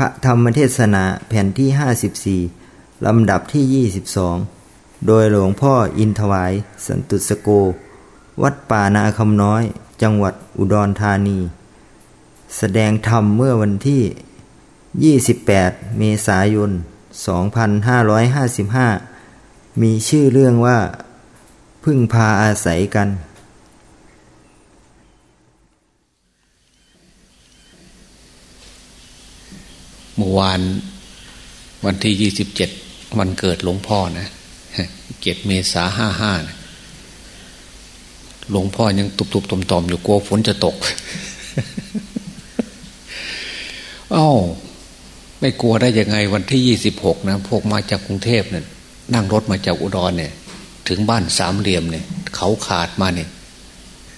ระธรรมเทศนาแผ่นที่ 54 ลำดับที่ 22 โดยหลวงพ่ออินทวาย สันตุสโก วัดป่านาคำน้อย จังหวัดอุดรธานี แสดงธรรมเมื่อวันที่ 28 เมษายน 2555 มีชื่อเรื่องว่า พึ่งพาอาศัยกัน เมื่อวานวันที่ยี่สิบเจ็ดวันเกิดหลวงพ่อนะเจ็ดเมษาห้าห้าหลวงพ่อยังตุบตุบตอมตอมอยู่กลัวฝนจะตก เอ้า ไม่กลัวได้ยังไงวันที่ยี่สิบหกนะ พวกมาจากกรุงเทพเนี่ยนั่งรถมาจากอุดรเนี่ย ถึงบ้านสามเหลี่ยมเนี่ย เขาขาดมาเนี่ย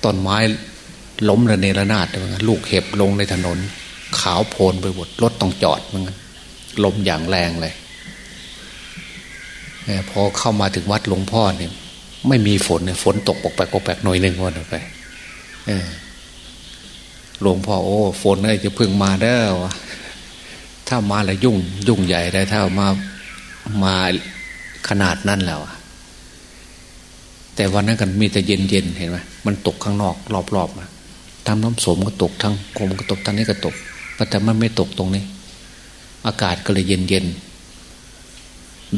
ต้นไม้ล้มระเนระนาดเลยลูกเห็บลงในถนน ขาวโพลนไปหมดรถต้องจอดเหมือนกันลมอย่างแรงเลยพอเข้ามาถึงวัดหลวงพ่อเนี่ย ไม่มีฝนเนี่ยฝนตกปกแปกปกแปกหน่อยหนึ่งวันไปหลวงพ่อโอ้ฝนเนี่ยจะพึ่งมาเด้อวะถ้ามาแล้วยุ่งยุ่งใหญ่ได้ถ้ามามาขนาดนั้นแล้วแต่วันนั้นกันมีแต่เย็นเย็นเห็นไหมมันตกข้างนอก รอบๆนะทำน้ำสมก็ตกทั้งกรมก็ตกทั้งนี้ก็ตก แต่มันไม่ตกตรงนี้ อากาศก็เลยเย็นเย็น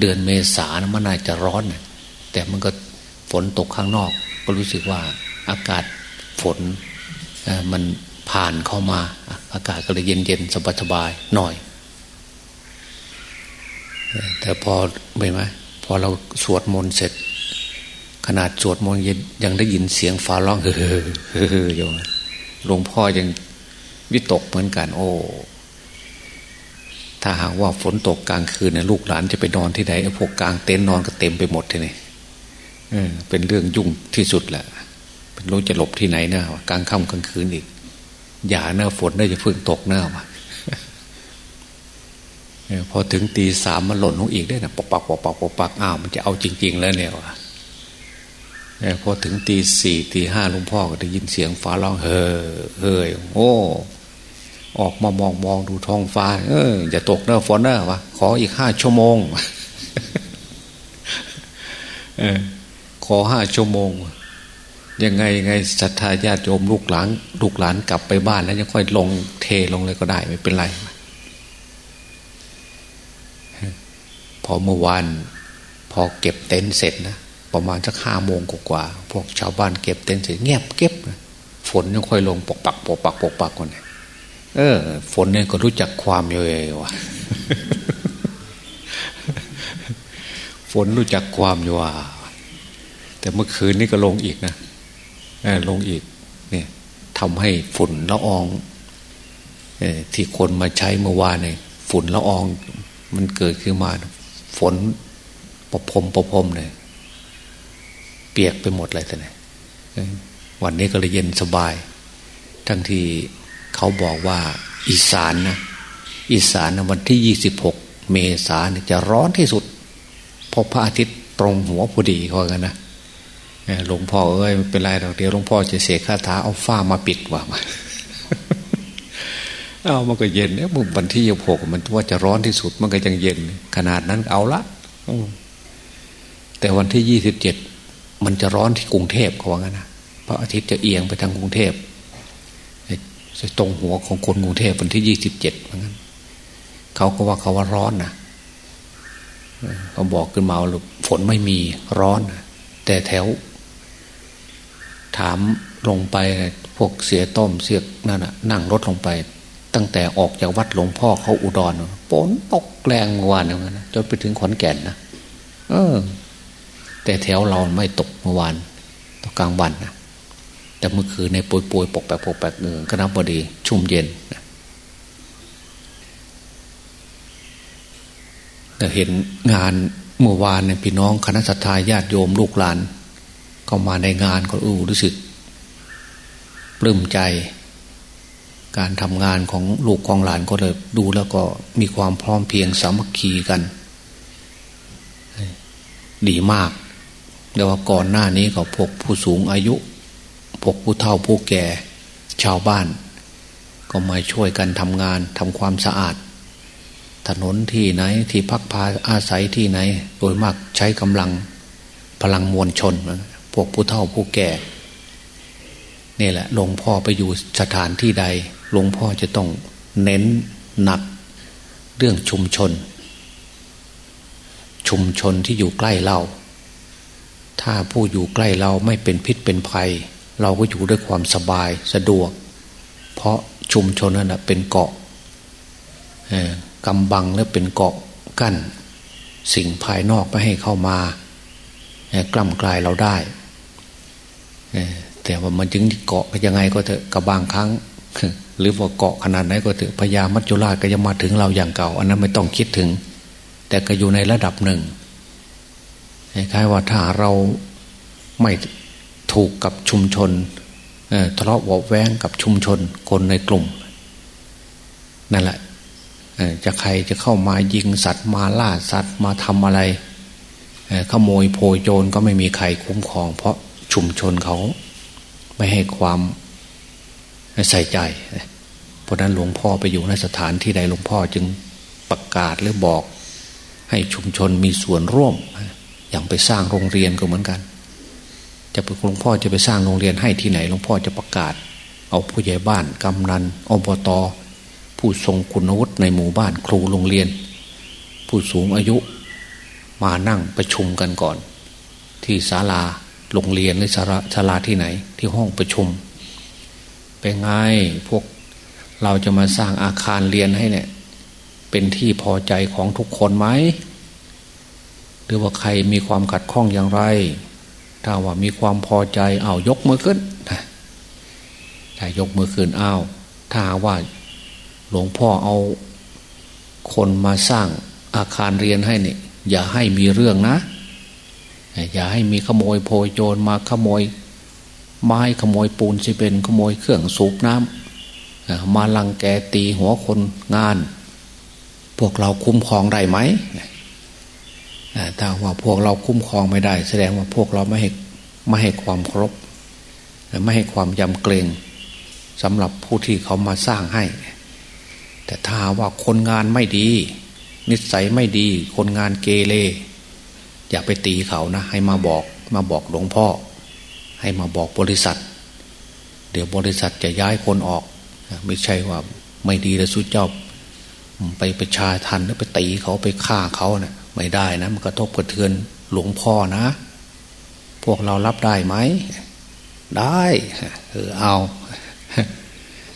เดือนเมษานะมันน่าจะร้อน แต่มันก็ฝนตกข้างนอก ก็รู้สึกว่าอากาศฝนมันผ่านเข้ามา อากาศก็เลยเย็นเย็นสบายสบายหน่อย แต่พอเห็นไหมพอเราสวดมนต์เสร็จ ขนาดสวดมนต์ยังได้ยินเสียงฟ้าร้องเฮ้อเฮ้ออยู่หลวงพ่อยัง วิตกเหมือนกัน โอ้ถ้าหากว่าฝนตกกลางคืนเนี่ยลูกหลานจะไปนอนที่ไหนพวกกลางเต็นท์นอนก็เต็มไปหมดทีนี้เออเป็นเรื่องยุ่งที่สุดแหละเป็นรู้จะหลบที่ไหนเนะกลางค่ำกลางคืนอีก อย่าเนะฝนได้จะเพึ่งตกเนะวะพอถึงตีสามมันหล่นลงอีกได้นะปกปักปอกปักปอกปักอ้าวมันจะเอาจริง ๆ แล้วเนี่ยวะพอถึงตีสี่ตีห้าลวงพ่อก็ได้ยินเสียงฟ้าร้องเฮ้อเฮ้ยโอ้ ออกมามองมองดูท้องฟ้า เอออย่าตกเนอะฝนเนอะวะขออีกห้าชั่วโมงเออขอห้าชั่วโมง ยังไงยังไงศรัทธาญาติโยมลูกหลานลูกหลานกลับไปบ้านแล้วยังค่อยลงเทลงเลยก็ได้ไม่เป็นไรพอเมื่อวานพอเก็บเต็นท์เสร็จนะประมาณสักห้าโมงกว่าพวกชาวบ้านเก็บเต็นท์เสร็จเงียบเก็บฝนยังค่อยลงปกปักปกปักปกปักคนนี้ เออ ฝนเนี่ยก็รู้จักความเยอะวะฝนรู้จักความอยู่ว่าแต่เมื่อคืนนี้ก็ลงอีกนะลงอีก เนี่ยทำให้ฝุ่นละอองที่คนมาใช้เมื่อวานเนี่ยฝุ่นละออง มันเกิดขึ้นมา ฝนประพรมประพรมเลยเปียกไปหมดเลยแต่เนี่ยวันนี้ก็เลยเย็นสบาย ทั้งที่ เขาบอกว่าอีสานนะอีสานนะวันที่ยี่สิบหกเมษาเนี่ยจะร้อนที่สุดเพราะพระอาทิตย์ตรงหัวพอดีเขากันนะหลวงพ่อเอ้ยไม่เป็นไรเดี๋ยวหลวงพ่อจะเสกคาถาเอาฝ้ามาปิดว่ามาเอามันก็เย็นเนี่ยวันที่ยี่หกมันว่าจะร้อนที่สุดมันก็ยังเย็น ขนาดนั้นเอาละแต่วันที่ยี่สิบเจ็ดมันจะร้อนที่กรุงเทพเขาว่างั้นนะพระอาทิตย์จะเอียงไปทางกรุงเทพ ตรงหัวของคนกรุงเทพวันที่ยี่สิบเจ็ดเหมือนกันเขาก็ว่าเขาว่าร้อนนะเขาบอกขึ้นมาฝนไม่มีร้อน แต่แถว ถามลงไปพวกเสียต้มเสียกนั่นน่ะ นั่งรถลงไป ตั้งแต่ออกจากวัดหลวงพ่อเขาอุดรฝนตกแรงเมื่อวานนะจนไปถึงขอนแก่นนะเออ แต่แถวเราไม่ตกเมื่อวานตกกลางวันนะ แต่เมื่อคืนในปุยปุยปกแปกปกแปกเนือก็นับบดีชุ่มเย็นแต่เห็นงานเมื่อวานเนี่ยพี่น้องคณะสัตยาญาติโยมลูกหลาน เข้ามาในงานก็อู้รู้สึกปลื้มใจ การทำงานของลูกของหลานก็เลยดูแล้วก็มีความพร้อมเพียงสามัคคีกัน ดีมากแต่ว่าก่อนหน้านี้เขาพกผู้สูงอายุ พกผู้เฒ่าผู้แก่ชาวบ้าน ก็มาช่วยกันทำงานทำความสะอาด ถนนที่ไหนที่พักพาอาศัยที่ไหน โดยมากใช้กำลังพลังมวลชน พวกผู้เฒ่าผู้แก่นี่แหละหลวงพ่อไปอยู่สถานที่ใดหลวงพ่อจะต้องเน้นหนักเรื่องชุมชน ชุมชนที่อยู่ใกล้เรา ถ้าผู้อยู่ใกล้เราไม่เป็นพิษเป็นภัย เราก็อยู่ด้วยความสบายสะดวก เพราะชุมชนนั้นเป็นเกาะกำบังและเป็นเกาะกั้น สิ่งภายนอกไม่ให้เข้ามากล่ำกลายเราได้แต่ว่ามันจึงเกาะยังไงก็เถอะกับบางครั้ง หรือว่าเกาะขนาดไหนก็เถอะพญามัจจุราชก็จะมาถึงเราอย่างเก่า อันนั้นไม่ต้องคิดถึง แต่ก็อยู่ในระดับหนึ่งคล้ายว่าถ้าเราไม่ ถูกกับชุมชนทะเลาะวอแว้งกับชุมชนคนในกลุ่ม นั่นแหละจะใครจะเข้ามายิงสัตว์มาล่าสัตว์มาทำอะไรขโมยโพยโจรก็ไม่มีใครคุ้มครอง เพราะชุมชนเขาไม่ให้ความใส่ใจ เพราะนั้นหลวงพ่อไปอยู่ในสถานที่ใดหลวงพ่อจึงประกาศหรือบอก ให้ชุมชนมีส่วนร่วม อย่างไปสร้างโรงเรียนก็เหมือนกัน จะไปหลวงพ่อจะไปสร้างโรงเรียนให้ที่ไหนหลวงพ่อจะประกาศ เอาผู้ใหญ่บ้านกำนันอบตผู้ทรงคุณวุฒิในหมู่บ้านครูโรงเรียน ผู้สูงอายุ มานั่งประชุมกันก่อน ที่ศาลาโรงเรียนหรือศาลาที่ไหน ที่ห้องประชุมเป็นไงพวกเราจะมาสร้างอาคารเรียนให้เนี่ย เป็นที่พอใจของทุกคนไหมหรือว่าใครมีความขัดข้องอย่างไร ถ้าว่ามีความพอใจเอายกมือขึ้นถ้ายกมือขึ้นอ้าวถ้าว่าหลวงพ่อเอาคนมาสร้างอาคารเรียนให้เนี่ยอย่าให้มีเรื่องนะ อย่าให้มีขโมยโพยโจรมาขโมย ไม้ขโมยปูนซีเป็นขโมยเครื่องสูบน้ำมาลังแกตีหัวคนงาน พวกเราคุ้มครองได้ไหม ถ้าว่าพวกเราคุ้มครองไม่ได้ แสดงว่าพวกเราไม่ให้ไม่ให้ความครบไม่ให้ความยำเกรงสำหรับผู้ที่เขามาสร้างให้ แต่ถ้าว่าคนงานไม่ดี นิสัยไม่ดี คนงานเกเรอย่าไปตีเขานะ ให้มาบอกมาบอกหลวงพ่อ ให้มาบอกบริษัท เดี๋ยวบริษัทจะย้ายคนออก ไม่ใช่ว่าไม่ดีแล้วสุดเจ้าไปประชาทันแล้วไปตีเขาไปฆ่าเขาเนะ่ย ไม่ได้นะมันกระทบกระเทือนหลวงพ่อนะ พวกเรารับได้ไหม ได้เออเอา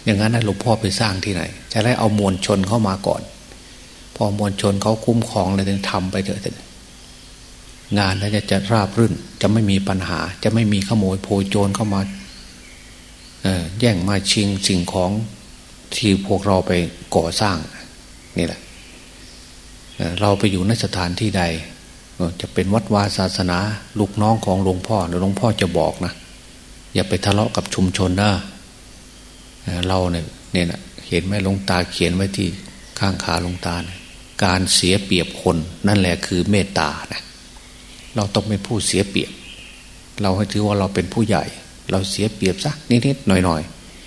อย่างนั้นนะหลวงพ่อไปสร้างที่ไหน จะได้เอามวลชนเข้ามาก่อน พอมวลชนเขาคุ้มครองเลยถึงทำไปเถอะงานแล้วจะจะราบรื่น จะไม่มีปัญหา จะไม่มีขโมยโพยโจรเข้ามาแย่งมาชิงสิ่งของที่พวกเราไปก่อสร้างนี่แหละ เราไปอยู่ในสถานที่ใด จะเป็นวัดวาศาสนา ลูกน้องของหลวงพ่อหรือหลวงพ่อจะบอกนะ อย่าไปทะเลาะกับชุมชนนะเราเนี่ยเนี่ยนะเห็นไหมหลวงตาเขียนไว้ที่ข้างขาหลวงตานะการเสียเปรียบคนนั่นแหละคือเมตตานะเราต้องเป็นผู้เสียเปรียบ เราให้ถือว่าเราเป็นผู้ใหญ่ เราเสียเปรียบสักนิดๆหน่อย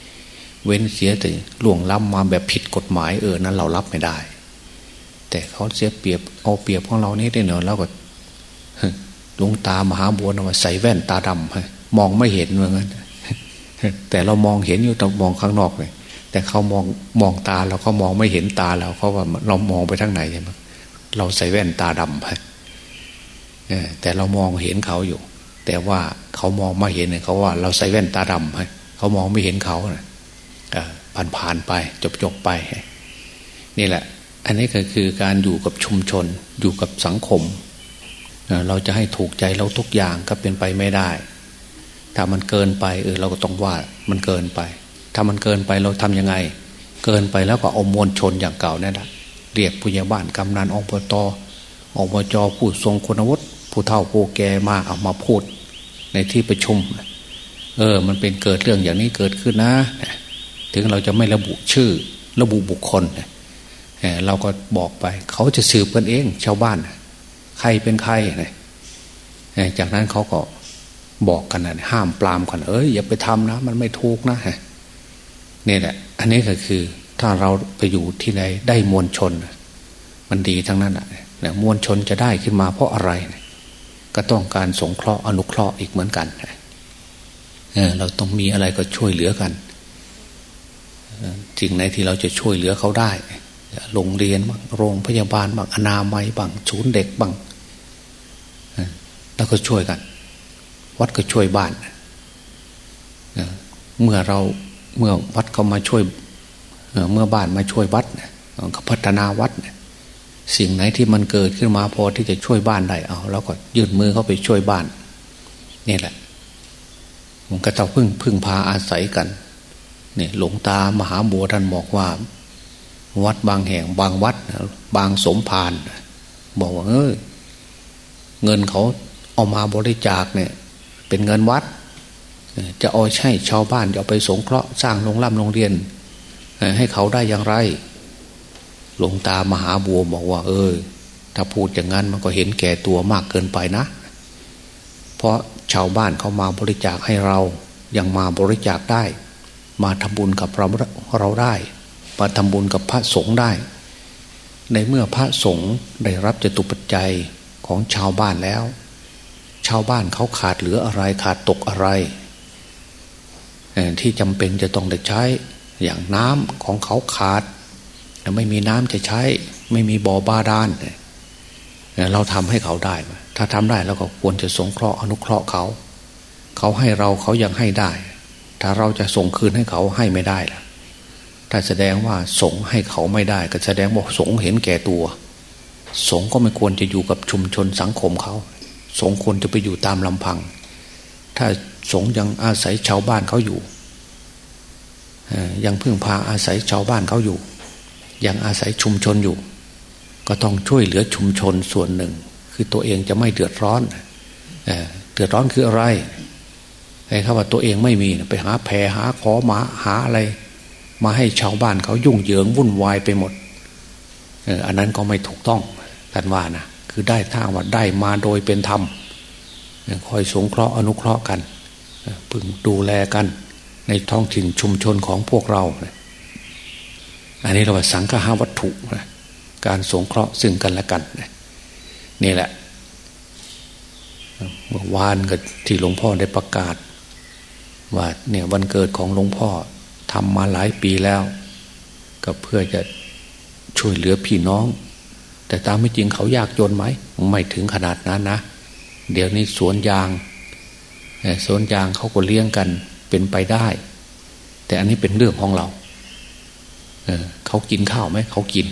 ๆเว้นเสียแต่ล่วงล้ำมาแบบผิดกฎหมายเออนั้นเรารับไม่ได้ แต่เขาเสียเปรียบเอาเปรียบของเรานี่ได้เนอะเราก็ลุงตามหาบัวนว่าใส่แว่นตาดำมองไม่เห็นเหมือนกันแต่เรามองเห็นอยู่แต่มองข้างนอกเลยแต่เขามองมองตาเราเขามองไม่เห็นตาเราเขาว่าเรามองไปทางไหนใช่ไหมเราใส่แว่นตาดำแต่เรามองเห็นเขาอยู่ แต่ว่าเขามองไมาเห็นเนี่ยเขาว่า เราใส่แว่นตาดำเขามองไม่เห็นเขานะผ่านผ่านไปจบจบไป นี่แหละ อันนี้ก็คือการอยู่กับชุมชน อยู่กับสังคม เราจะให้ถูกใจเราทุกอย่างก็เป็นไปไม่ได้ ถ้ามันเกินไปเออเราก็ต้องว่ามันเกินไป ถ้ามันเกินไปเราทํำยังไง เกินไปแล้วก็อมวลชนอย่างเก่านั่นแหละเรียกผู้ใหญ่บ้านกำนันองค์ปตอบจผู้ทรงคุณวุฒิผู้เฒ่าผู้แก่มาเอามาพูด ในที่ประชุม เออ มันเป็นเกิดเรื่องอย่างนี้เกิดขึ้นนะ ถึงเราจะไม่ระบุชื่อ ระบุบุคคล เราก็บอกไป เขาจะสืบกันเอง ชาวบ้าน ใครเป็นใครจากนั้นเขาก็บอกกันนะห้ามปรามกัน เอ้ยอย่าไปทำนะ มันไม่ถูกนะนี่แหละ อันนี้ก็คือ ถ้าเราไปอยู่ที่ไหนได้มวลชน มันดีทั้งนั้นแหละมวลชนจะได้ขึ้นมาเพราะอะไร ก็ต้องการสงเคราะห์อนุเคราะห์อีกเหมือนกันเเราต้องมีอะไรก็ช่วยเหลือกันสิ่งไหนที่เราจะช่วยเหลือเขาได้ โรงเรียนบ้างโรงพยาบาลบ้างอนามัยบ้างศูนย์เด็กบ้างแล้วก็ช่วยกัน วัดก็ช่วยบ้านเมื่อเราเมื่อวัดเขามาช่วยเมื่อบ้านมาช่วยวัดเขาพัฒนาวัด สิ่งไหนที่มันเกิดขึ้นมาพอที่จะช่วยบ้านได้เอาแล้วก็ยื่นมือเข้าไปช่วยบ้านนี่แหละมันก็ต้องพึ่งพึ่งพาอาศัยกันเนี่ยหลวงตามหาบัวท่านบอกว่า วัดบางแห่ง บางวัด บางสมภารบอกว่าเออเงินเขาเอามาบริจาคเนี่ย เป็นเงินวัด จะเอาใช่ชาวบ้านจะเอาไปสงเคราะห์สร้างโรงร่ำโรงเรียน ให้เขาได้อย่างไร หลวงตามหาบัวบอกว่า เออ ถ้าพูดอย่างนั้นมันก็เห็นแก่ตัวมากเกินไปนะ เพราะชาวบ้านเขามาบริจาคให้เรายังมาบริจาคได้ มาทำบุญกับเราเราได้ มาทำบุญกับพระสงฆ์ได้ ในเมื่อพระสงฆ์ได้รับจตุปัจจัยของชาวบ้านแล้ว ชาวบ้านเขาขาดเหลืออะไรขาดตกอะไร ที่จำเป็นจะต้องได้ใช้อย่างน้ำของเขาขาด ไม่มีน้ำจะใช้ ไม่มีบ่อบาดาลเราทำให้เขาได้ ถ้าทำได้เราก็ควรจะสงเคราะห์อนุเคราะห์เขา เขาให้เราเขายังให้ได้ ถ้าเราจะส่งคืนให้เขาให้ไม่ได้ล่ะ ถ้าแสดงว่าสงให้เขาไม่ได้ ก็แสดงว่าสงเห็นแก่ตัว สงก็ไม่ควรจะอยู่กับชุมชนสังคมเขา สงควรจะไปอยู่ตามลำพัง ถ้าสงยังอาศัยชาวบ้านเขาอยู่ยังพึ่งพาอาศัยชาวบ้านเขาอยู่ ยังอาศัยชุมชนอยู่ ก็ต้องช่วยเหลือชุมชนส่วนหนึ่ง คือตัวเองจะไม่เดือดร้อนเดือดร้อนคืออะไรไอ้ข้าว่าตัวเองไม่มีไปหาแพรหาขอมาหาอะไร มาให้ชาวบ้านเขายุ่งเหยิงวุ่นวายไปหมดอันนั้นก็ไม่ถูกต้องท่านว่านะคือได้ท่าว่าได้มาโดยเป็นธรรมคอยสงเคราะห์อนุเคราะห์กันพึงดูแลกัน ในท้องถิ่นชุมชนของพวกเราอันนี้เราว่าสังฆาวัตถุการสงเคราะห์ซึ่งกันและกันนี่แหละเมื่อวานก็ที่หลวงพ่อได้ประกาศว่าเนี่ยวันเกิดของหลวงพ่อ ทำมาหลายปีแล้ว ก็เพื่อจะช่วยเหลือพี่น้อง แต่ตามไม่จริงเขายากจนไหมไม่ถึงขนาดนั้นนะ เดี๋ยวนี้สวนยางสวนยางเขาก็เลี้ยงกันเป็นไปได้ แต่อันนี้เป็นเรื่องของเราเเขากินข้าวไหมเขากิน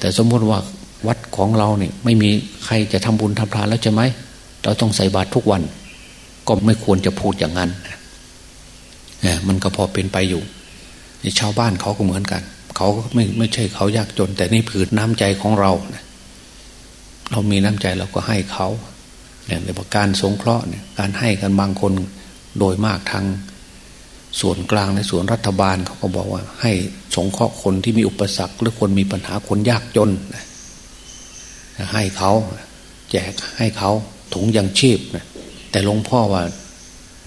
แต่สมมติว่าวัดของเราเนี่ย ไม่มีใครจะทำบุญทำทานแล้วใช่ไหมเราต้องใส่บาตรทุกวัน ก็ไม่ควรจะพูดอย่างนั้น มันก็พอเป็นไปอยู่ในชาวบ้านเขาก็เหมือนกัน เขาไม่ไม่ใช่เขายากจน แต่นี่ผืนน้ำใจของเราเรามีน้ำใจเราก็ให้เขาเนี่ยในการสงเคราะห์เนี่ยการให้กันบางคนโดยมากทางส่วนกลางในส่วนรัฐบาลเขาก็บอกว่า ให้สงเคราะห์คนที่มีอุปสรรคหรือคนมีปัญหาคนยากจนให้เขาแจกให้เขาถุงยังชีพนะแต่หลวงพ่อว่า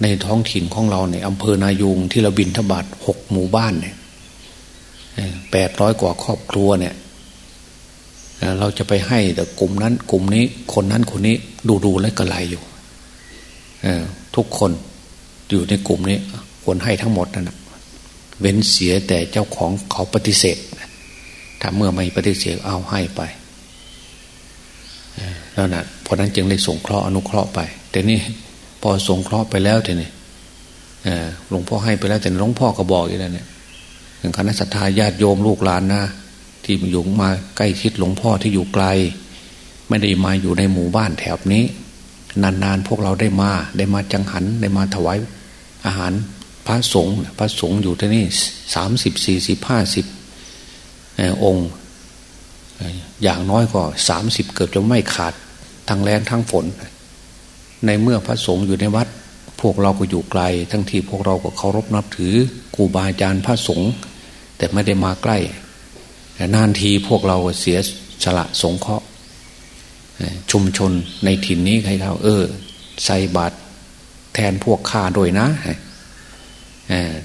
ในท้องถิ่นของเราเนี่ยอำเภอนายูงที่เราบินทบาทหกหมู่บ้านเนี่ยแปดร้อยกว่าครอบครัวเนี่ยเราจะไปให้แต่กลุ่มนั้น กลุ่มนี้ คนนั้นคนนี้ดูดูแล้วก็ไหลอยู่ทุกคนอยู่ในกลุ่มนี้ควรให้ทั้งหมดนั่นเว้นเสียแต่เจ้าของเขาปฏิเสธถ้าเมื่อไม่ปฏิเสธเอาให้ไปแล้วนะเพราะนั้นจึงได้ส่งเคราะห์อนุเคราะห์ไป แต่นี่ พอสงเคราะห์ไปแล้วแต่นี่หลวงพ่อให้ไปแล้วแต่หลวงพ่อก็บอกอีกแล้วเนี่ยถึงคณะสัตยาญาติโยมลูกหลานนะที่อยู่มาใกล้ชิดหลวงพ่อที่อยู่ไกล ไม่ได้มาอยู่ในหมู่บ้านแถบนี้ นานๆพวกเราได้มา ได้มาจังหันได้มาถวายอาหารพระสงฆ์พระสงฆ์อยู่ที่นี่สามสิบสี่สิบห้าสิบองค์อย่างน้อยก็สามสิบเกือบจะไม่ขาดทั้งแรงทั้งฝน ในเมื่อพระสงฆ์อยู่ในวัด พวกเราก็อยู่ไกล ทั้งที่พวกเราก็เคารพนับถือครูบาอาจารย์พระสงฆ์แต่ไม่ได้มาใกล้นานทีพวกเราเสียสละสงเคราะห์ชุมชนในถิ่นนี้ใครเขาเออ ใส่บาตรแทนพวกข้าด้วยนะ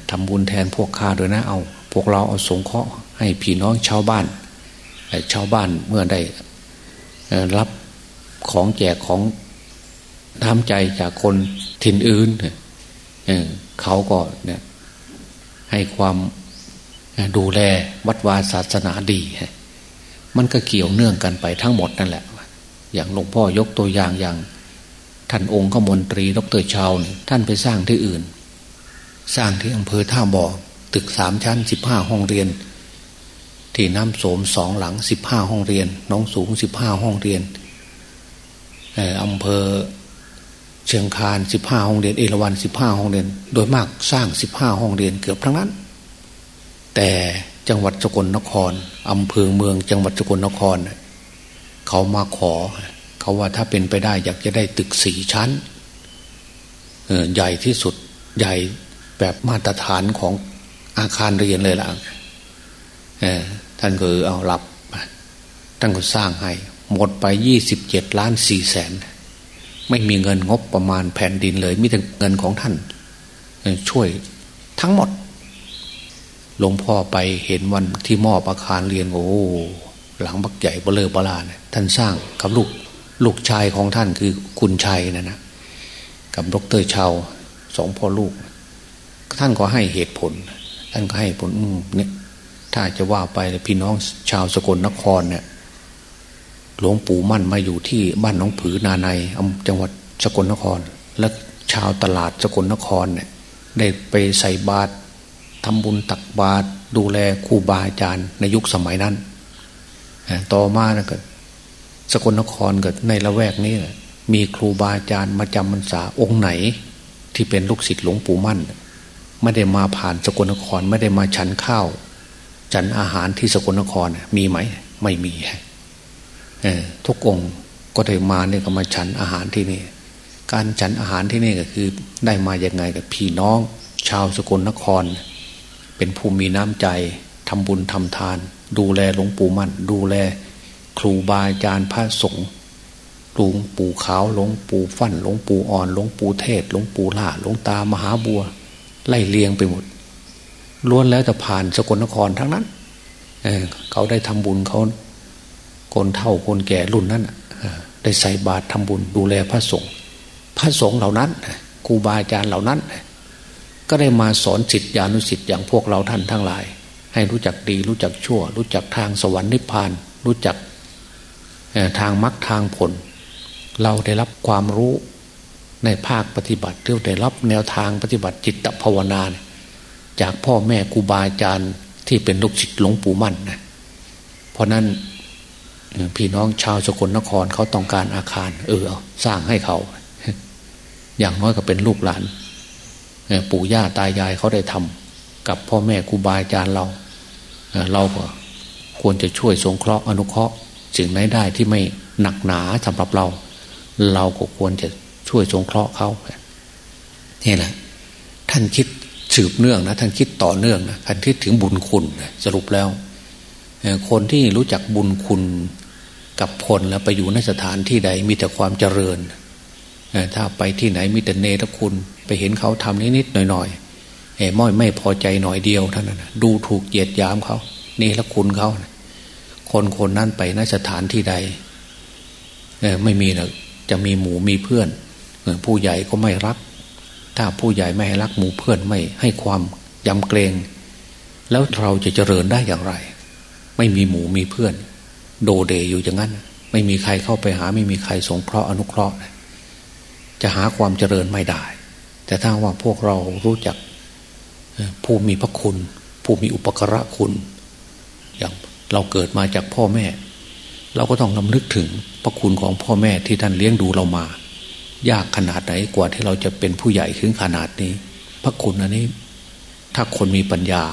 ทำบุญแทนพวกข้าด้วยนะ เอา พวกเราเอาสงเคราะห์ให้พี่น้องชาวบ้านชาวบ้านเมื่อได้รับของแจกของ น้ำใจจากคนถิ่นอื่นเขาก็เนี่ยให้ความดูแลวัดวาศาสนาดี มันก็เกี่ยวเนื่องกันไปทั้งหมดนั่นแหละ อย่างหลวงพ่อยกตัวอย่างอย่าง ท่านองค์ขมนตรีดรชาวเนี่ยท่านไปสร้างที่อื่น สร้างที่อำเภอท่าบ่อตึกสามชั้นสิบห้าห้องเรียน ที่น้ำโสมสองหลังสิบห้าห้องเรียน น้องสูงสิบห้าห้องเรียนอำเภอ เชียงคานสิบห้าห้องเรียนเอราวันสิบห้าห้องเรียน โดยมากสร้างสิบห้าห้องเรียนเกือบทั้งนั้น แต่จังหวัดสกลนครอำเภอเมือง จังหวัดสกลนคร เขามาขอ เขาว่าถ้าเป็นไปได้อยากจะได้ตึกสี่ชั้นใหญ่ที่สุดใหญ่แบบมาตรฐานของอาคารเรียนเลยล่ะท่านก็เอารับท่านก็สร้างให้ หมดไปยี่สิบเจ็ดล้านสี่แสน ไม่มีเงินงบประมาณแผ่นดินเลย มีแต่เงินของท่าน ช่วยทั้งหมด หลวงพ่อไปเห็นวันที่มอบอาคารเรียนโอ้หลังบักใหญ่เบลอเบลาเนี่ยท่านสร้างกับลูกลูกชายของท่านคือคุณชัยนะนะกับดรชาวสองพ่อลูก ท่านก็ให้เหตุผล ท่านก็ให้ผลเนี่ยถ้าจะว่าไปพี่น้องชาวสกลนครเนี่ย หลวงปู่มั่นมาอยู่ที่บ้านน้องผือนาในจังหวัดสกลนคร และชาวตลาดสกลนครเนี่ยได้ไปใส่บาตรทำบุญตักบาตรดูแลครูบาอาจารย์ในยุคสมัยนั้น ต่อมานะก็สกลนครเกิดในละแวกนี้มีครูบาอาจารย์มาจำพรรษาองค์ไหน ที่เป็นลูกศิษย์หลวงปู่มั่น ไม่ได้มาผ่านสกลนครไม่ได้มาฉันข้าว ฉันอาหารที่สกลนครมีไหม ไม่มี ทุกองค์ก็ได้มาเนี่ยก็มาฉันอาหารที่นี่ การฉันอาหารที่นี่ก็คือได้มาอย่างไงกับพี่น้อง ชาวสกลนคร เป็นภูมิน้ำใจทำบุญทำทาน ดูแลหลวงปู่มั่น ดูแล ครูบาอาจารย์พระสงฆ์หลวงปู่ขาวหลวงปู่ฟั่นหลวงปู่อ่อนหลวงปู่เทศหลวงปู่ล่าหลวงตามหาบัว ไล่เลียงไปหมดล้วนแล้วแต่ผ่านสกลนครทั้งนั้นเเขาได้ทำบุญเขา คนเฒ่าคนแก่รุ่นนั้นได้ใส่บาตรทำบุญดูแลพระสงฆ์พระสงฆ์เหล่านั้นครูบาอาจารย์เหล่านั้น ก็ได้มาสอนสิทธิานุสิทธิ์อย่างพวกเราท่านทั้งหลาย ให้รู้จักดีรู้จักชั่ว รู้จักทางสวรรค์นิพพาน รู้จักทางมรรคทางผล เราได้รับความรู้ในภาคปฏิบัติเรื่องได้รับแนวทางปฏิบัติจิตภาวนาจากพ่อแม่ครูบาอาจารย์ที่เป็นลูกศิษย์หลวงปู่มั่นนะเพราะนั้น พี่น้องชาวสกลนครเขาต้องการอาคาร เออสร้างให้เขา อย่างน้อยก็เป็นลูกหลานปู่ย่าตายายเขาได้ทำกับพ่อแม่ครูบาอาจารย์เราเราก็ควรจะช่วยสงเคราะห์อนุเคราะห์สิ่งไหนได้ที่ไม่หนักหนาสำหรับเรา เราก็ควรจะช่วยสงเคราะห์เขานี่แหละท่านคิดสืบเนื่องนะท่านคิดต่อเนื่องนะท่านคิดถึงบุญคุณสรุปแล้วคนที่รู้จักบุญคุณ กับคนแล้วไปอยู่ในสถานที่ใดมีแต่ความเจริญถ้าไปที่ไหนมีแต่เนรคุณ ไปเห็นเขาทำนิดๆหน่อยๆเอ้ม้อยไม่พอใจหน่อยเดียวเท่านั้นดูถูกเหยียดยามเขาเนรคุณเขาคนคนนั้นไปนสถานที่ใดไม่มีหรอกจะมีหมูมีเพื่อนผู้ใหญ่ก็ไม่รัก ถ้าผู้ใหญ่ไม่ให้รักหมูเพื่อนไม่ให้ความยำเกรง แล้วเราจะเจริญได้อย่างไร ไม่มีหมูมีเพื่อน โดเดอยู่อย่างนั้น ไม่มีใครเข้าไปหา ไม่มีใครสงเคราะห์อนุเคราะห์จะหาความเจริญไม่ได้ แต่ถ้าว่าพวกเรารู้จักผู้มีพระคุณ ผู้มีอุปกระคุณ อย่างเราเกิดมาจากพ่อแม่ เราก็ต้องลำลึกถึงพระคุณของพ่อแม่ที่ท่านเลี้ยงดูเรามา ยากขนาดไหนกว่าที่เราจะเป็นผู้ใหญ่ถึงขนาดนี้ พระคุณอันนี้ ถ้าคนมีปัญญา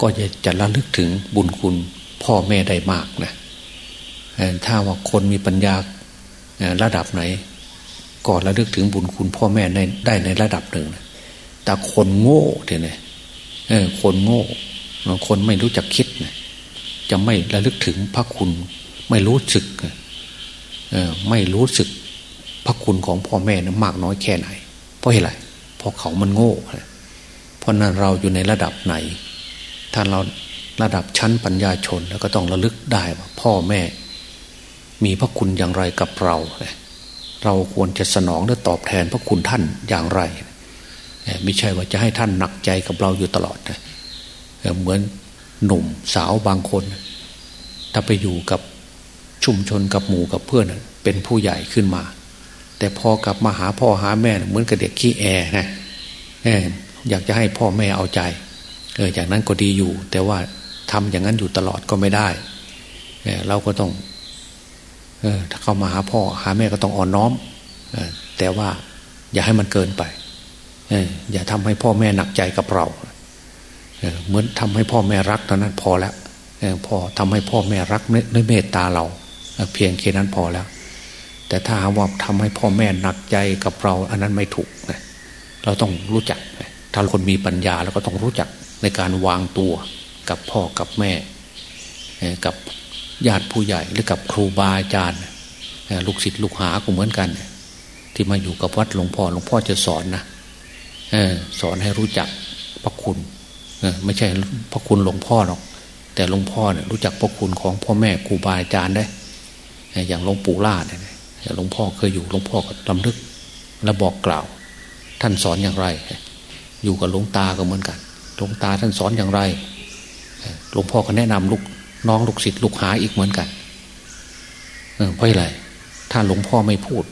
ก็จะจะระลึกถึงบุญคุณพ่อแม่ได้มากนะ ถ้าว่าคนมีปัญญาระดับไหนก็ระลึกถึงบุญคุณพ่อแม่ได้ในระดับหนึ่งแต่คนโง่เนี่ยคนโง่ คนไม่รู้จักคิดจะไม่ระลึกถึงพระคุณ ไม่รู้สึกไม่รู้สึกพระคุณของพ่อแม่นะมากน้อยแค่ไหน เพราะอะไรเพราะเขามันโง่เพราะนั้นเราอยู่ในระดับไหนถ้าเราระดับชั้นปัญญาชนแล้วก็ต้องระลึกได้ว่าพ่อแม่ มีพระคุณอย่างไรกับเรา เราควรจะสนองและตอบแทนพระคุณท่านอย่างไร ไม่ใช่ว่าจะให้ท่านหนักใจกับเราอยู่ตลอด เหมือนหนุ่มสาวบางคน ถ้าไปอยู่กับชุมชนกับหมู่กับเพื่อนเป็นผู้ใหญ่ขึ้นมา แต่พอกลับมาหาพ่อหาแม่เหมือนกับเด็กขี้แอนะอยากจะให้พ่อแม่เอาใจเอออย่างนั้นก็ดีอยู่ แต่ว่าทำอย่างนั้นอยู่ตลอดก็ไม่ได้ เราก็ต้อง ถ้าเข้ามาหาพ่อหาแม่ก็ต้องอ่อนน้อมอแต่ว่าอย่าให้มันเกินไปเอออย่าทำให้พ่อแม่หนักใจกับเราเออเหมือนทำให้พ่อแม่รักเท่านั้นพอแล้วพอทำให้พ่อแม่รักด้วยเมตตาเรา เพียงแค่นั้นพอแล้ว แต่ถ้าว่าทำให้พ่อแม่หนักใจกับเรา อันนั้นไม่ถูกเราต้องรู้จักถ้าคนมีปัญญาเราก็ต้องรู้จักในการวางตัวกับพ่อกับแม่กับ ญาติผู้ใหญ่หรือกับครูบาอาจารย์ลูกศิษย์ลูกหาก็เหมือนกัน ที่มาอยู่กับวัดหลวงพ่อหลวงพ่อจะสอนนะสอนให้รู้จักพระคุณไม่ใช่พระคุณหลวงพ่อหรอก แต่หลวงพ่อเนี่ยรู้จักพระคุณของพ่อแม่ครูบาอาจารย์ได้อย่างหลวงปู่ล่าเนี่ยหลวงพ่อเคยอยู่หลวงพ่อก็ลำลึกและบอกกล่าว ท่านสอนอย่างไร อยู่กับหลวงตาก็เหมือนกันหลวงตาท่านสอนอย่างไรหลวงพ่อก็แนะนำลูก น้องลูกศิษย์ลูกหาอีกเหมือนกันเพราะอะไรถ้าหลวงพ่อไม่พูด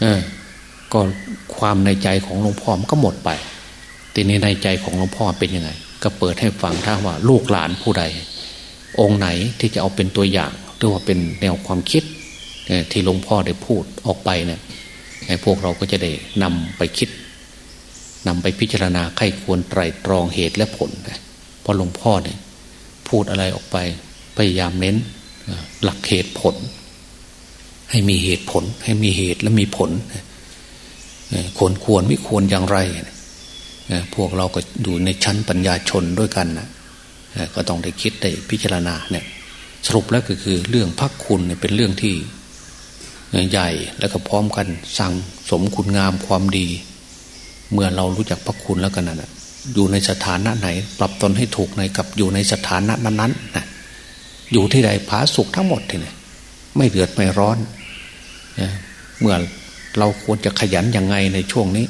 เออ ก็ความในใจของหลวงพ่อมันก็หมดไปทีนี้ในใจของหลวงพ่อเป็นยังไง ก็เปิดให้ฟังถ้าว่าลูกหลานผู้ใด องค์ไหนที่จะเอาเป็นตัวอย่างหรือว่าเป็นแนวความคิดที่หลวงพ่อได้พูดออกไปเนี่ยพวกเราก็จะได้นำไปคิดนำไปพิจารณาใครควรไตรตรองเหตุและผลเพราะหลวงพ่อเนี่ย พูดอะไรออกไป พยายามเน้นหลักเหตุผล ให้มีเหตุผล ให้มีเหตุและมีผลควรควรไม่ควรอย่างไร พวกเราก็อยู่ในชั้นปัญญาชนด้วยกันนะก็ต้องได้คิดได้พิจารณาเนี่ยสรุปแล้วก็คือเรื่องพักคุณเนี่ยเป็นเรื่องที่ใหญ่แล้วก็พร้อมกันสั่งสมคุณงามความดี เมื่อเรารู้จักพักคุณแล้วกันนะ อยู่ในสถานะไหน ปรับตนให้ถูกในกับอยู่ในสถานะนั้นๆนะอยู่ที่ใดผาสุขทั้งหมดทีนี่ไม่เดือดไม่ร้อนเมื่อเราควรจะขยันยังไงในช่วงนี้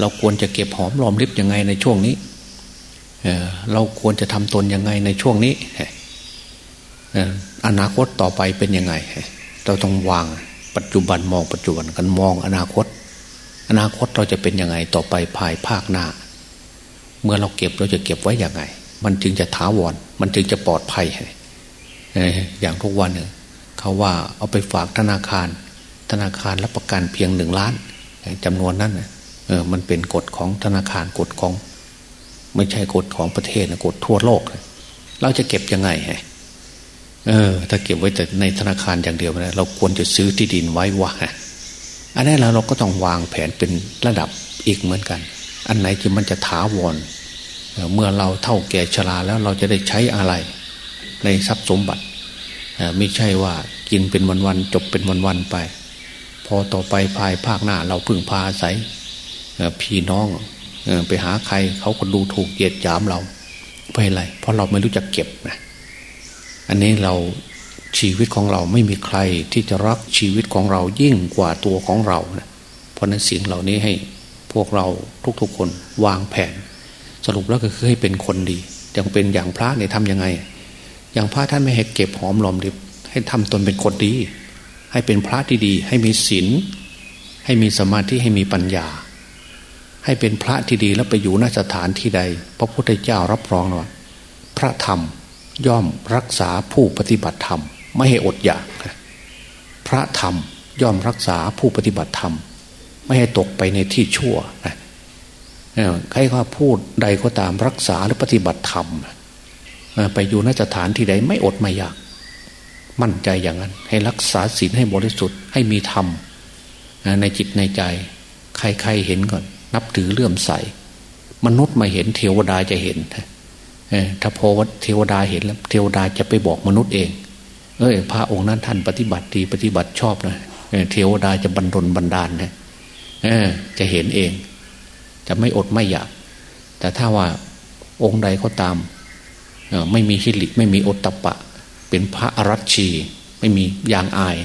เราควรจะเก็บหอมรอมริบยังไงในช่วงนี้เราควรจะทำตนยังไงในช่วงนี้อนาคตต่อไปเป็นยังไง เราต้องวางปัจจุบันมองปัจจุบันกันมองอนาคต อนาคตเราจะเป็นยังไงต่อไปภายภาคหน้า เมื่อเราเก็บเราจะเก็บไว้อย่างไง มันจึงจะถาวร มันจึงจะปลอดภัยอย่างทุกวันเนี่ยเขาว่าเอาไปฝากธนาคาร ธนาคารรับประกันเพียงหนึ่งล้านจำนวนนั้นเออมันเป็นกฎของธนาคารกฎของ ไม่ใช่กฎของประเทศนะกฎทั่วโลก เราจะเก็บยังไงเออ ถ้าเก็บไว้แต่ในธนาคารอย่างเดียวนะเราควรจะซื้อที่ดินไว้วะอันนี้เราเราก็ต้องวางแผนเป็นระดับอีกเหมือนกัน อันไหนที่มันจะถาวร เมื่อเราเท่าแก่ชราแล้วเราจะได้ใช้อะไร ในทรัพย์สมบัติ ไม่ใช่ว่ากินเป็นวันๆจบเป็นวันๆไป พอต่อไปภายภาคหน้า เราพึ่งพาอาศัยพี่น้องไปหาใครเขาก็ดูถูกเกียดหยามเราเพราะอะไร เพราะเราไม่รู้จักเก็บนะอันนี้เราชีวิตของเราไม่มีใครที่จะรักชีวิตของเรายิ่งกว่าตัวของเรานะเพราะนั้นสิ่งเหล่านี้ให้พวกเราทุกๆคนวางแผน สรุปแล้วก็คือให้เป็นคนดีอย่างเป็นอย่างพระเนี่ยทำยังไง อย่างพระท่านไม่ให้เก็บหอมรอมริบให้ทำตนเป็นคนดี ให้เป็นพระที่ดี ให้มีศีลให้มีสมาธิให้มีปัญญา ให้เป็นพระที่ดีแล้วไปอยู่นสถานที่ใด พระพุทธเจ้ารับรองว่าพระธรรมย่อมรักษาผู้ปฏิบัติธรรม ไม่ให้อดอยากพระธรรมย่อมรักษาผู้ปฏิบัติธรรม ไม่ให้ตกไปในที่ชั่วนะ ใครว่าพูดใดก็ตามรักษาหรือปฏิบัติธรรมไปอยู่นสถานที่ใดไม่อดไม่อยาก มั่นใจอย่างนั้น ให้รักษาศีลให้บริสุทธิ์ให้มีธรรมในจิตในใจ ใครๆเห็นก่อน นับถือเลื่อมใส มนุษย์มาเห็นเทวดาจะเห็นถ้าพอว่าเทวดาเห็นแล้วเทวดาจะไปบอกมนุษย์เอง เอ้ย พระองค์นั้นท่านปฏิบัติดีปฏิบัติชอบนะเทวดาจะบรรดลบันดาลนะจะเห็นเอง จะไม่อดไม่อยาก แต่ถ้าว่าองค์ใดก็ตามไม่มีฮิริไม่มีโอตตะปะ เป็นพระอรัชชี ไม่มียางอาย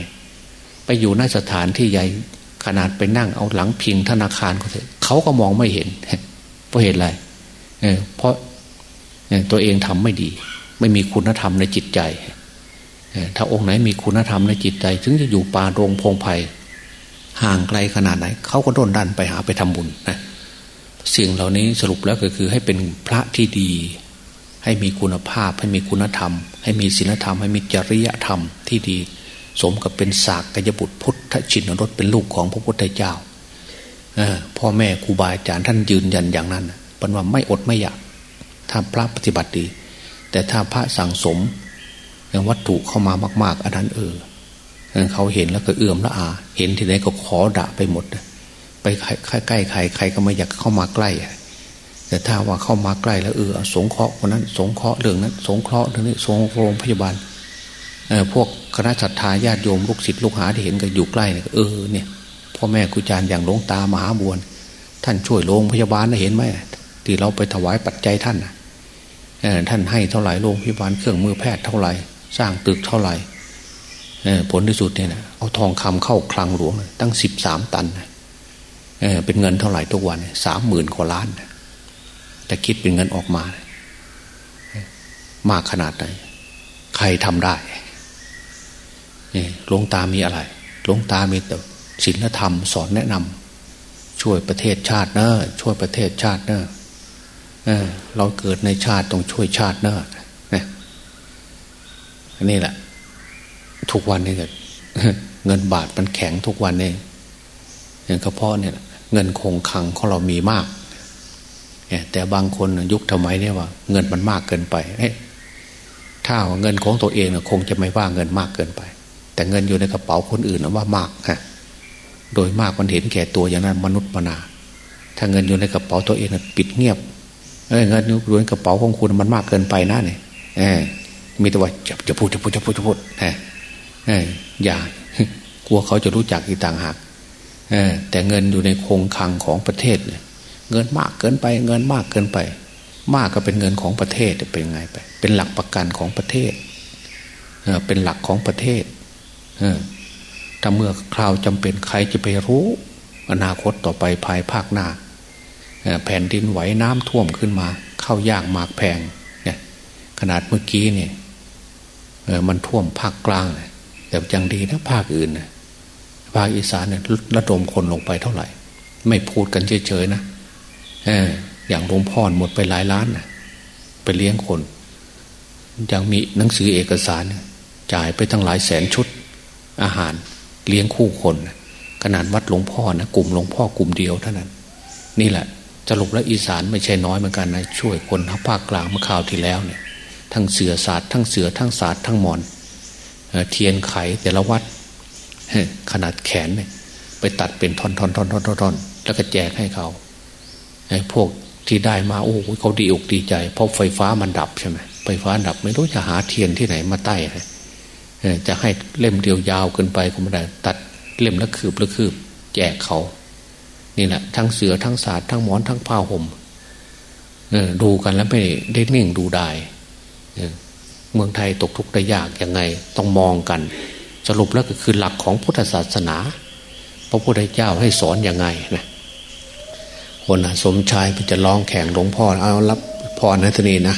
ไปอยู่ในสถานที่ใหญ่ขนาดไปนั่งเอาหลังพิงธนาคารเขาเขาก็มองไม่เห็นเพราะเหตุอะไรเพราะตัวเองทำไม่ดี ไม่มีคุณธรรมในจิตใจถ้าองค์ไหนมีคุณธรรมในจิตใจ ถึงจะอยู่ป่าโรงพงไพ่ห่างไกลขนาดไหน เขาก็โดนดันไปหาไปทำบุญนะ สิ่งเหล่านี้สรุปแล้วก็คือให้เป็นพระที่ดี ให้มีคุณภาพ ให้มีคุณธรรม ให้มีศีลธรรม ให้มีจริยธรรมที่ดี สมกับเป็นศากกยบุตรพุทธชินรสเป็นลูกของพระพุทธเจ้าพ่อแม่ครูบาอาจารย์ท่านยืนยันอย่างนั้นเป็นว่าไม่อดไม่อยาก ถ้าพระปฏิบัติดี แต่ถ้าพระสั่งสมวัตถุเข้ามามาก ๆ อันนั้นเออเขาเห็นแล้วก็เอื่อมละอา เห็นที่ไหนก็ขอด่าไปหมด ไปใกล้ใครใครก็ไม่อยากเข้ามาใกล้แต่ถ้าว่าเข้ามาใกล้แล้วเออสงเคราะห์คนนั้น สงเคราะห์เรื่องนั้น สงเคราะห์เรื่องนี้สงโรงพยาบาลพวกคณะศรัทธาญาติโยมลูกศิษย์ลูกหาที่เห็นก็อยู่ใกล้เนี่ยเออเนี่ยพ่อแม่ครูอาจารย์อย่างหลวงตามหาบวนท่านช่วยโรงพยาบาลนะเห็นไหมที่เราไปถวายปัจจัยท่านนะท่านให้เท่าไหร่โรงพยาบาลเครื่องมือแพทย์เท่าไหร่ สร้างตึกเท่าไหร่ผลที่สุดเนี่ยนะเอาทองคำเข้าคลังหลวงตั้งสิบสามตัน เเป็นเงินเท่าไหร่ทุกวันสามหมื่นกว่าล้านแต่คิดเป็นเงินออกมา มากขนาดไหนใครทำได้นี่หลวงตามีอะไรหลวงตามีแต่ศีลธรรมสอนแนะนำช่วยประเทศชาติเนอะช่วยประเทศชาติเนอะเราเกิดในชาติต้องช่วยชาติเนอะนี่นี่แหละ ทุกวันนี้ก็เงินบาทมันแข็งทุกวันนี่อย่างเพาะเนี่ย เงินคงคังของเรามีมากแต่บางคนยุคทำไมเนี่ยว่า เงินมันมากเกินไปถ้าเงินของตัวเองคงจะไม่ว่าเงินมากเกินไป แต่เงินอยู่ในกระเป๋าคนอื่นว่ามากฮะโดยมากมันเห็นแก่ตัวอย่างนั้นมนุษย์มนา ถ้าเงินอยู่ในกระเป๋าตัวเองปิดเงียบเเงินอยู่ในกระเป๋าของคุณมันมากเกินไปนะเนี่ยมีแต่ว่าจะจะพูดจะพูดจะพูดจะพูดฮะอย่ากลัวเขาจะรู้จักอีกต่างหาก แต่เงินอยู่ในโครงคลังของประเทศเนี่ยเงินมากเกินไป เงินมากเกินไป มากก็เป็นเงินของประเทศเป็นไงไป เป็นหลักประกันของประเทศเป็นหลักของประเทศถ้าเมื่อคราวจำเป็นใครจะไปรู้ อนาคตต่อไปภายภาคหน้าแผ่นดินไหวน้ำท่วมขึ้นมา เข้ายากมากแพงเนี่ยขนาดเมื่อกี้เนี่ยมันท่วมภาคกลางแต่ยังดีนะภาคอื่นนะ ภาคอีสานเนี่ยระดมคนลงไปเท่าไหร่ ไม่พูดกันเฉยๆนะอย่างหลวงพ่อหมดไปหลายล้านนะไปเลี้ยงคน ยังมีหนังสือเอกสาร จ่ายไปตั้งหลายแสนชุด อาหารเลี้ยงคู่คน ขนาดวัดหลวงพ่อนะกลุ่มหลวงพ่อกลุ่มเดียวเท่านั้น นี่แหละสรุปแล้วอีสานไม่ใช่น้อยเหมือนกันนะช่วยคนทั้งภาคกลางเมื่อคราวที่แล้วเนี่ย ทั้งเสือศาสตร์ทั้งเสือทั้งศาสตร์ทั้งหมอนเทียนไขแต่ละวัด ขนาดแขนเนี่ยไปตัดเป็นท่อนท่อนท่อนท่อนท่อนแล้วก็แจกให้เขาไอ้พวกที่ได้มาโอ้เขาดีอกดีใจ เพราะไฟฟ้ามันดับใช่ไหมไฟฟ้าดับไม่รู้จะหาเทียนที่ไหนมาใต้จะให้เล่มเดียวยาวเกินไปก็ไม่ได้ ตัดเล่มละคืบละคืบ แจกเขา นี่แหละทั้งเสือทั้งศาสตร์ทั้งหมอนทั้งผ้าห่มดูกันแล้วไม่ได้นิ่งดูได้เมืองไทยตกทุกข์ได้ยากยังไง ต้องมองกัน สรุปแล้วก็คือหลักของพุทธศาสนา พระพุทธเจ้าให้สอนอยังไงนะคนสมชายจะร้องแข่งหลวงพ่อเอารับพรนะทนีนะ